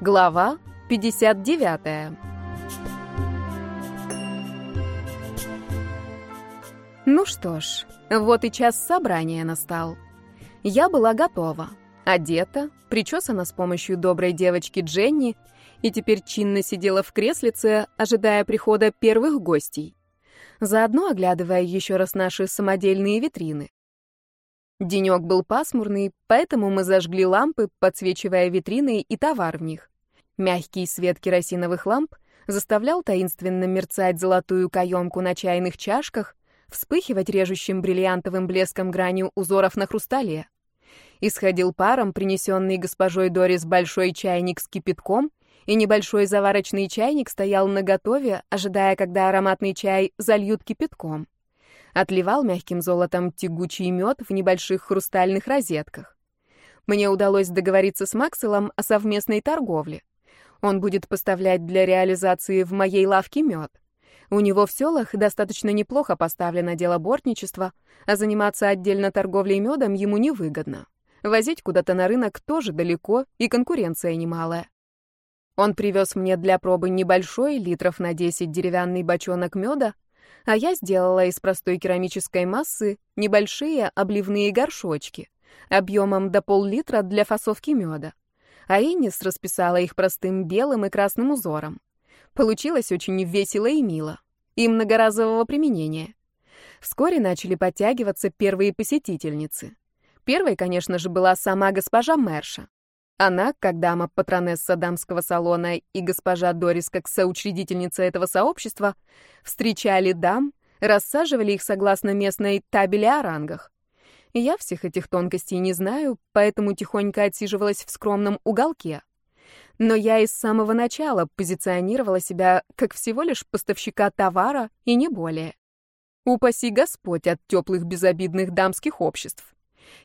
Глава 59. Ну что ж, вот и час собрания настал. Я была готова, одета, причесана с помощью доброй девочки Дженни и теперь чинно сидела в креслице, ожидая прихода первых гостей, заодно оглядывая еще раз наши самодельные витрины. Денек был пасмурный, поэтому мы зажгли лампы, подсвечивая витрины и товар в них. Мягкий свет керосиновых ламп заставлял таинственно мерцать золотую каемку на чайных чашках, вспыхивать режущим бриллиантовым блеском гранью узоров на хрустале. Исходил паром, принесенный госпожой Дорис большой чайник с кипятком, и небольшой заварочный чайник стоял наготове, ожидая, когда ароматный чай зальют кипятком отливал мягким золотом тягучий мед в небольших хрустальных розетках. Мне удалось договориться с Макселом о совместной торговле. Он будет поставлять для реализации в моей лавке мед. У него в селах достаточно неплохо поставлено дело бортничества, а заниматься отдельно торговлей медом ему невыгодно. Возить куда-то на рынок тоже далеко, и конкуренция немалая. Он привез мне для пробы небольшой, литров на 10 деревянный бочонок меда, а я сделала из простой керамической массы небольшие обливные горшочки объемом до пол-литра для фасовки меда. А Иннис расписала их простым белым и красным узором. Получилось очень весело и мило. И многоразового применения. Вскоре начали подтягиваться первые посетительницы. Первой, конечно же, была сама госпожа Мерша. Она, как дама-патронесса дамского салона и госпожа Дорис, как соучредительница этого сообщества, встречали дам, рассаживали их согласно местной табели о рангах. Я всех этих тонкостей не знаю, поэтому тихонько отсиживалась в скромном уголке. Но я из самого начала позиционировала себя как всего лишь поставщика товара и не более. Упаси Господь от теплых безобидных дамских обществ.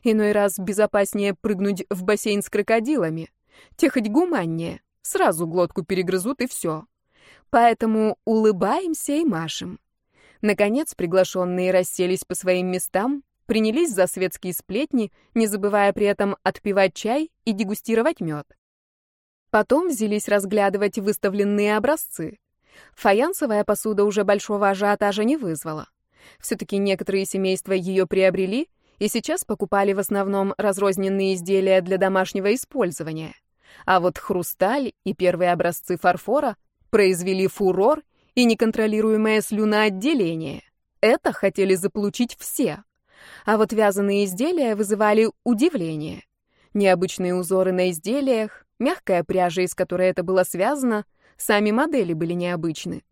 Иной раз безопаснее прыгнуть в бассейн с крокодилами. Те хоть гуманнее, сразу глотку перегрызут и все. Поэтому улыбаемся и машем. Наконец приглашенные расселись по своим местам, принялись за светские сплетни, не забывая при этом отпивать чай и дегустировать мед. Потом взялись разглядывать выставленные образцы. Фаянсовая посуда уже большого ажиотажа не вызвала. Все-таки некоторые семейства ее приобрели и сейчас покупали в основном разрозненные изделия для домашнего использования. А вот хрусталь и первые образцы фарфора произвели фурор и неконтролируемое слюноотделение. Это хотели заполучить все. А вот вязаные изделия вызывали удивление. Необычные узоры на изделиях, мягкая пряжа, из которой это было связано, сами модели были необычны.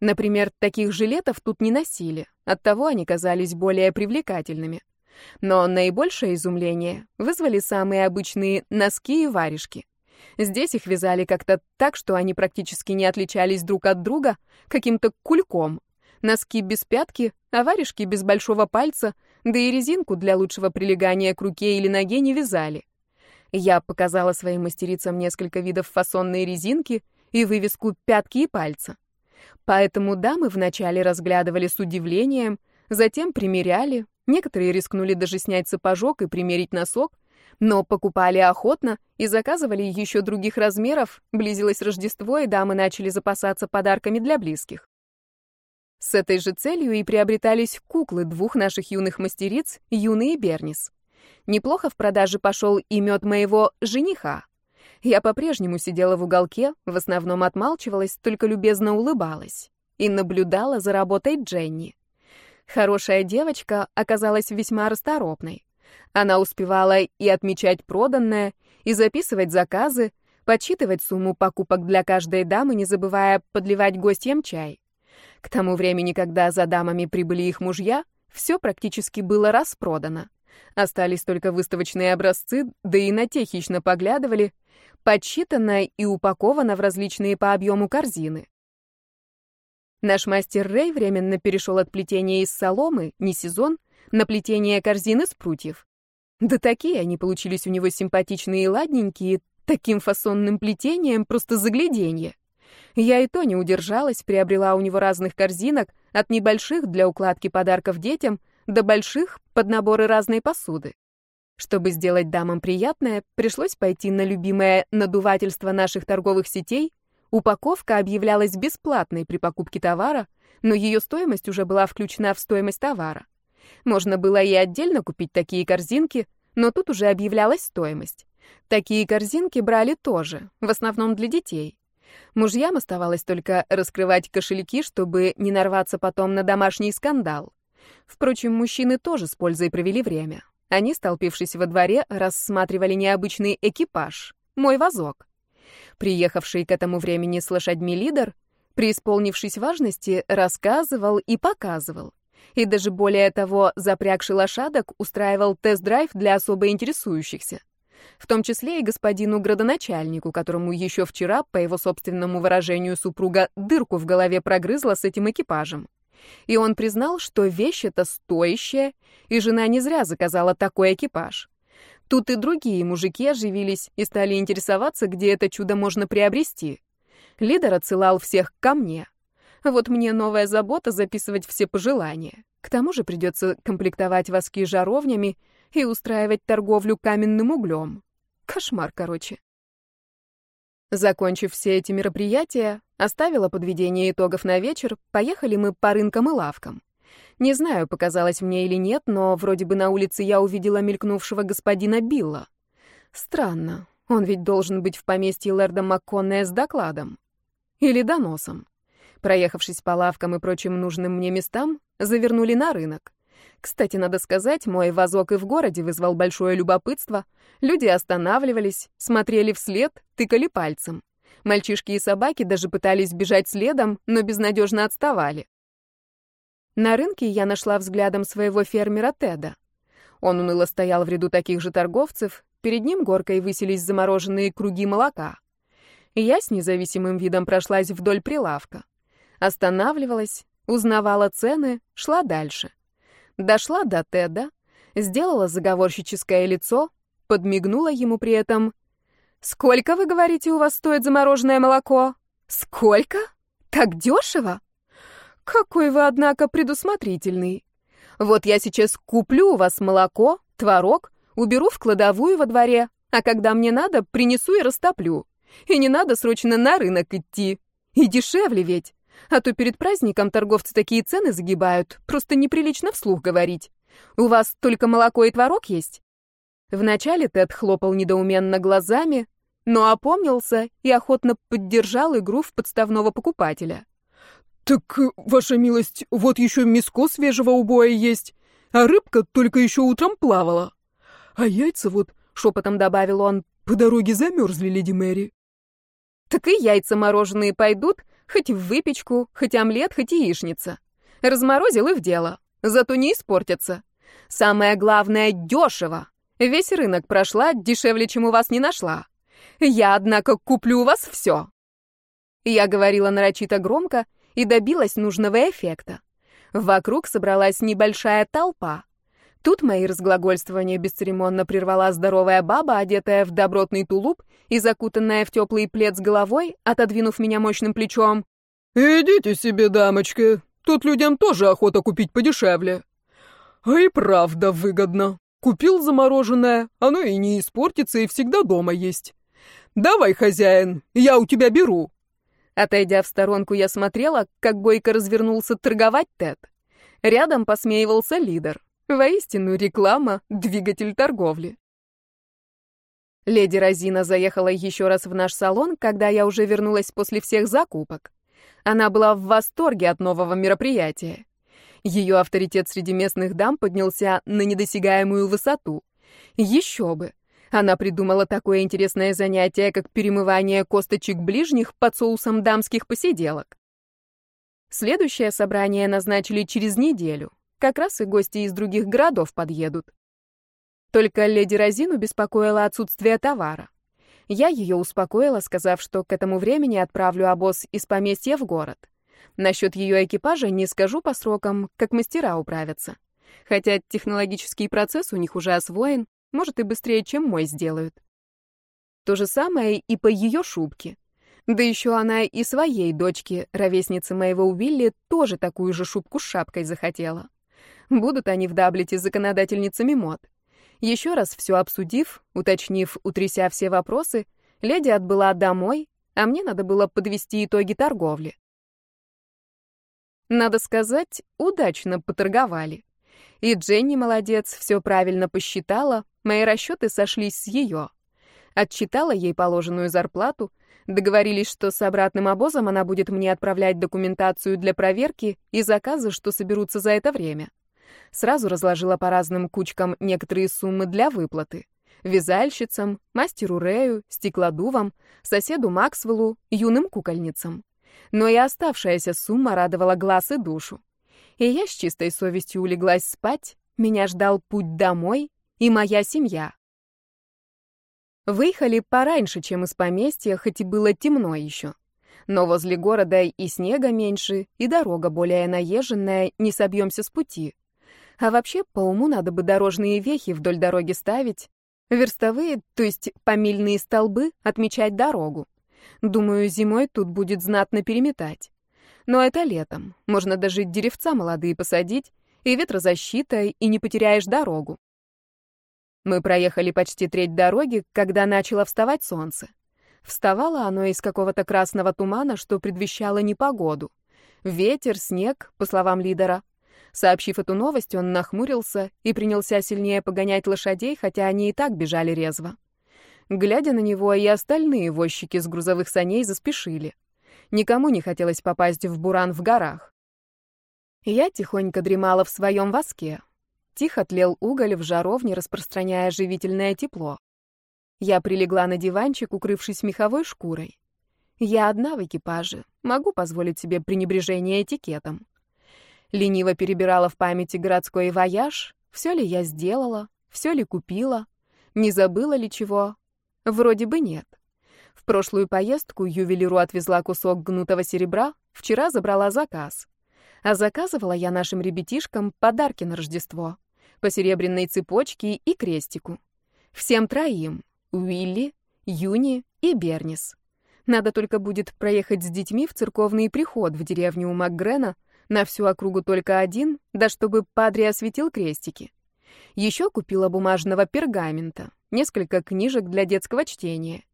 Например, таких жилетов тут не носили, оттого они казались более привлекательными. Но наибольшее изумление вызвали самые обычные носки и варежки. Здесь их вязали как-то так, что они практически не отличались друг от друга каким-то кульком. Носки без пятки, а варежки без большого пальца, да и резинку для лучшего прилегания к руке или ноге не вязали. Я показала своим мастерицам несколько видов фасонной резинки и вывеску «пятки и пальца». Поэтому дамы вначале разглядывали с удивлением, затем примеряли, Некоторые рискнули даже снять сапожок и примерить носок, но покупали охотно и заказывали еще других размеров, близилось Рождество, и дамы начали запасаться подарками для близких. С этой же целью и приобретались куклы двух наших юных мастериц, Юны и Бернис. Неплохо в продаже пошел и мед моего жениха. Я по-прежнему сидела в уголке, в основном отмалчивалась, только любезно улыбалась и наблюдала за работой Дженни. Хорошая девочка оказалась весьма расторопной. Она успевала и отмечать проданное, и записывать заказы, подсчитывать сумму покупок для каждой дамы, не забывая подливать гостям чай. К тому времени, когда за дамами прибыли их мужья, все практически было распродано. Остались только выставочные образцы, да и на те хищно поглядывали, подсчитано и упаковано в различные по объему корзины. Наш мастер Рэй временно перешел от плетения из соломы, не сезон, на плетение корзины с прутьев. Да такие они получились у него симпатичные и ладненькие, таким фасонным плетением просто загляденье. Я и то не удержалась, приобрела у него разных корзинок, от небольших для укладки подарков детям до больших под наборы разной посуды. Чтобы сделать дамам приятное, пришлось пойти на любимое надувательство наших торговых сетей. Упаковка объявлялась бесплатной при покупке товара, но ее стоимость уже была включена в стоимость товара. Можно было и отдельно купить такие корзинки, но тут уже объявлялась стоимость. Такие корзинки брали тоже, в основном для детей. Мужьям оставалось только раскрывать кошельки, чтобы не нарваться потом на домашний скандал. Впрочем, мужчины тоже с пользой провели время. Они, столпившись во дворе, рассматривали необычный экипаж, мой вазок. Приехавший к этому времени с лошадьми лидер, преисполнившись важности, рассказывал и показывал. И даже более того, запрягший лошадок, устраивал тест-драйв для особо интересующихся. В том числе и господину градоначальнику, которому еще вчера, по его собственному выражению супруга, дырку в голове прогрызла с этим экипажем. И он признал, что вещь эта стоящая, и жена не зря заказала такой экипаж. Тут и другие мужики оживились и стали интересоваться, где это чудо можно приобрести. Лидер отсылал всех ко мне. Вот мне новая забота записывать все пожелания. К тому же придется комплектовать воски жаровнями и устраивать торговлю каменным углем. Кошмар, короче. Закончив все эти мероприятия, оставила подведение итогов на вечер, поехали мы по рынкам и лавкам. Не знаю, показалось мне или нет, но вроде бы на улице я увидела мелькнувшего господина Билла. Странно, он ведь должен быть в поместье лэрда Макконная с докладом. Или доносом. Проехавшись по лавкам и прочим нужным мне местам, завернули на рынок. Кстати, надо сказать, мой вазок и в городе вызвал большое любопытство. Люди останавливались, смотрели вслед, тыкали пальцем. Мальчишки и собаки даже пытались бежать следом, но безнадежно отставали. На рынке я нашла взглядом своего фермера Теда. Он уныло стоял в ряду таких же торговцев, перед ним горкой высились замороженные круги молока. Я с независимым видом прошлась вдоль прилавка. Останавливалась, узнавала цены, шла дальше. Дошла до Теда, сделала заговорщическое лицо, подмигнула ему при этом. «Сколько, вы говорите, у вас стоит замороженное молоко?» «Сколько? Так дешево?» «Какой вы, однако, предусмотрительный. Вот я сейчас куплю у вас молоко, творог, уберу в кладовую во дворе, а когда мне надо, принесу и растоплю. И не надо срочно на рынок идти. И дешевле ведь. А то перед праздником торговцы такие цены загибают, просто неприлично вслух говорить. У вас только молоко и творог есть?» Вначале Тед хлопал недоуменно глазами, но опомнился и охотно поддержал игру в подставного покупателя. «Так, ваша милость, вот еще миско свежего убоя есть, а рыбка только еще утром плавала. А яйца вот, — шепотом добавил он, — по дороге замерзли, леди Мэри». «Так и яйца мороженые пойдут, Хоть в выпечку, хоть омлет, хоть яичница. Разморозил и в дело. Зато не испортятся. Самое главное — дешево. Весь рынок прошла, дешевле, чем у вас не нашла. Я, однако, куплю у вас все. Я говорила нарочито громко и добилась нужного эффекта. Вокруг собралась небольшая толпа. Тут мои разглагольствования бесцеремонно прервала здоровая баба, одетая в добротный тулуп и закутанная в теплый плед с головой, отодвинув меня мощным плечом. «Идите себе, дамочка, тут людям тоже охота купить подешевле. А и правда выгодно. Купил замороженное, оно и не испортится, и всегда дома есть. Давай, хозяин, я у тебя беру». Отойдя в сторонку, я смотрела, как бойко развернулся торговать Тед. Рядом посмеивался лидер. Воистину, реклама — двигатель торговли. Леди Розина заехала еще раз в наш салон, когда я уже вернулась после всех закупок. Она была в восторге от нового мероприятия. Ее авторитет среди местных дам поднялся на недосягаемую высоту. Еще бы! Она придумала такое интересное занятие, как перемывание косточек ближних под соусом дамских посиделок. Следующее собрание назначили через неделю. Как раз и гости из других городов подъедут. Только леди Розину беспокоило отсутствие товара. Я ее успокоила, сказав, что к этому времени отправлю обоз из поместья в город. Насчет ее экипажа не скажу по срокам, как мастера управятся. Хотя технологический процесс у них уже освоен, может и быстрее, чем мой сделают. То же самое и по ее шубке. Да еще она и своей дочке, ровеснице моего Уилли, тоже такую же шубку с шапкой захотела. Будут они в Даблете законодательницами мод. Еще раз все обсудив, уточнив, утряся все вопросы, леди отбыла домой, а мне надо было подвести итоги торговли. Надо сказать, удачно поторговали. И Дженни молодец, все правильно посчитала, мои расчеты сошлись с ее. Отчитала ей положенную зарплату, договорились, что с обратным обозом она будет мне отправлять документацию для проверки и заказы, что соберутся за это время. Сразу разложила по разным кучкам некоторые суммы для выплаты. Вязальщицам, мастеру Рэю, стеклодувам, соседу Максвеллу, юным кукольницам. Но и оставшаяся сумма радовала глаз и душу. И я с чистой совестью улеглась спать, меня ждал путь домой и моя семья. Выехали пораньше, чем из поместья, хоть и было темно еще. Но возле города и снега меньше, и дорога более наезженная, не собьемся с пути. А вообще, по уму надо бы дорожные вехи вдоль дороги ставить, верстовые, то есть помильные столбы, отмечать дорогу. Думаю, зимой тут будет знатно переметать. Но это летом. Можно даже деревца молодые посадить, и ветрозащита, и не потеряешь дорогу. Мы проехали почти треть дороги, когда начало вставать солнце. Вставало оно из какого-то красного тумана, что предвещало непогоду. Ветер, снег, по словам лидера. Сообщив эту новость, он нахмурился и принялся сильнее погонять лошадей, хотя они и так бежали резво. Глядя на него, и остальные возчики с грузовых саней заспешили. Никому не хотелось попасть в буран в горах. Я тихонько дремала в своем воске, Тихо тлел уголь в жаровне, распространяя живительное тепло. Я прилегла на диванчик, укрывшись меховой шкурой. Я одна в экипаже, могу позволить себе пренебрежение этикетом. Лениво перебирала в памяти городской вояж, все ли я сделала, все ли купила, не забыла ли чего. Вроде бы нет. В прошлую поездку ювелиру отвезла кусок гнутого серебра, вчера забрала заказ. А заказывала я нашим ребятишкам подарки на Рождество. По серебряной цепочке и крестику. Всем троим. Уилли, Юни и Бернис. Надо только будет проехать с детьми в церковный приход в деревню у Макгрена, на всю округу только один, да чтобы Падре осветил крестики. Еще купила бумажного пергамента, несколько книжек для детского чтения,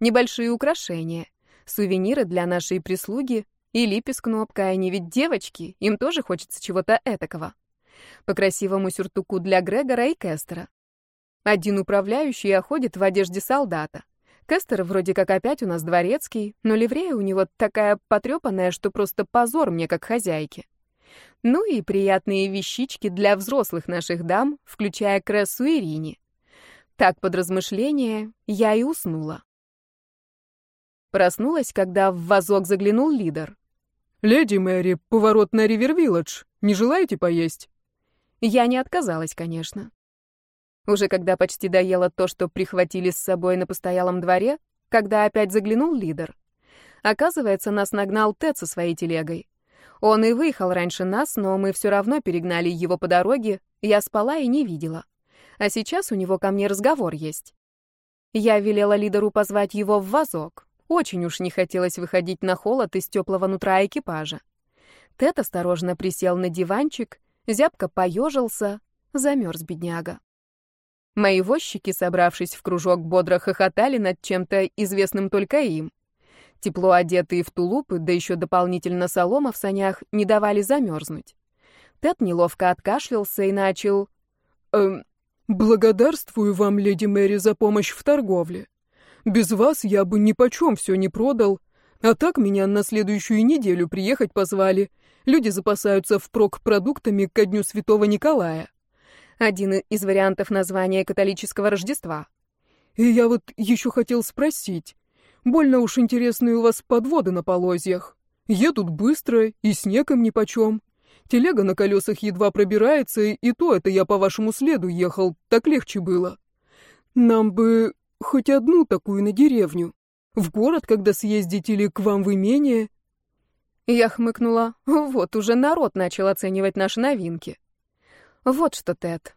небольшие украшения, сувениры для нашей прислуги и липи с кнопкой, они ведь девочки, им тоже хочется чего-то этакого. По красивому сюртуку для Грегора и Кестера. Один управляющий ходит в одежде солдата. Кестер вроде как опять у нас дворецкий, но ливрея у него такая потрепанная, что просто позор мне как хозяйке. Ну и приятные вещички для взрослых наших дам, включая Крессу и Рини. Так под размышление я и уснула. Проснулась, когда в вазок заглянул лидер. «Леди Мэри, поворот на Ривер-Вилледж. Не желаете поесть?» Я не отказалась, конечно. Уже когда почти доела то, что прихватили с собой на постоялом дворе, когда опять заглянул лидер. Оказывается, нас нагнал Тед со своей телегой. Он и выехал раньше нас, но мы все равно перегнали его по дороге, я спала и не видела. А сейчас у него ко мне разговор есть. Я велела лидеру позвать его в вазок, очень уж не хотелось выходить на холод из теплого нутра экипажа. Тед осторожно присел на диванчик, зябко поежился, замерз бедняга. Мои возчики, собравшись в кружок, бодро хохотали над чем-то известным только им. Тепло одетые в тулупы, да еще дополнительно солома в санях, не давали замерзнуть. Тед неловко откашлялся и начал... «Эм, благодарствую вам, леди Мэри, за помощь в торговле. Без вас я бы ни почем все не продал. А так меня на следующую неделю приехать позвали. Люди запасаются впрок продуктами ко дню Святого Николая. Один из вариантов названия католического Рождества. И я вот еще хотел спросить. Больно уж интересные у вас подводы на полозьях. Едут быстро, и снег им нипочем. Телега на колесах едва пробирается, и то это я по вашему следу ехал, так легче было. Нам бы Хоть одну такую на деревню. В город, когда съездить или к вам в имение. Я хмыкнула. Вот уже народ начал оценивать наши новинки. Вот что, Тед.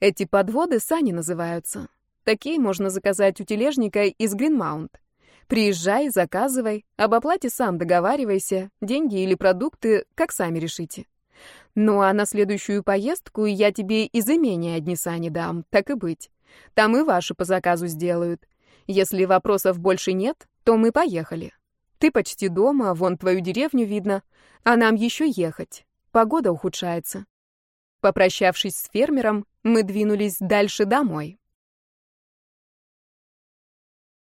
Эти подводы сани называются. Такие можно заказать у тележника из Гринмаунт. Приезжай, заказывай, об оплате сам договаривайся, деньги или продукты, как сами решите. Ну а на следующую поездку я тебе из имения одни сани дам, так и быть. Там и ваши по заказу сделают. Если вопросов больше нет, то мы поехали. Ты почти дома, вон твою деревню видно, а нам еще ехать. Погода ухудшается. Попрощавшись с фермером, мы двинулись дальше домой.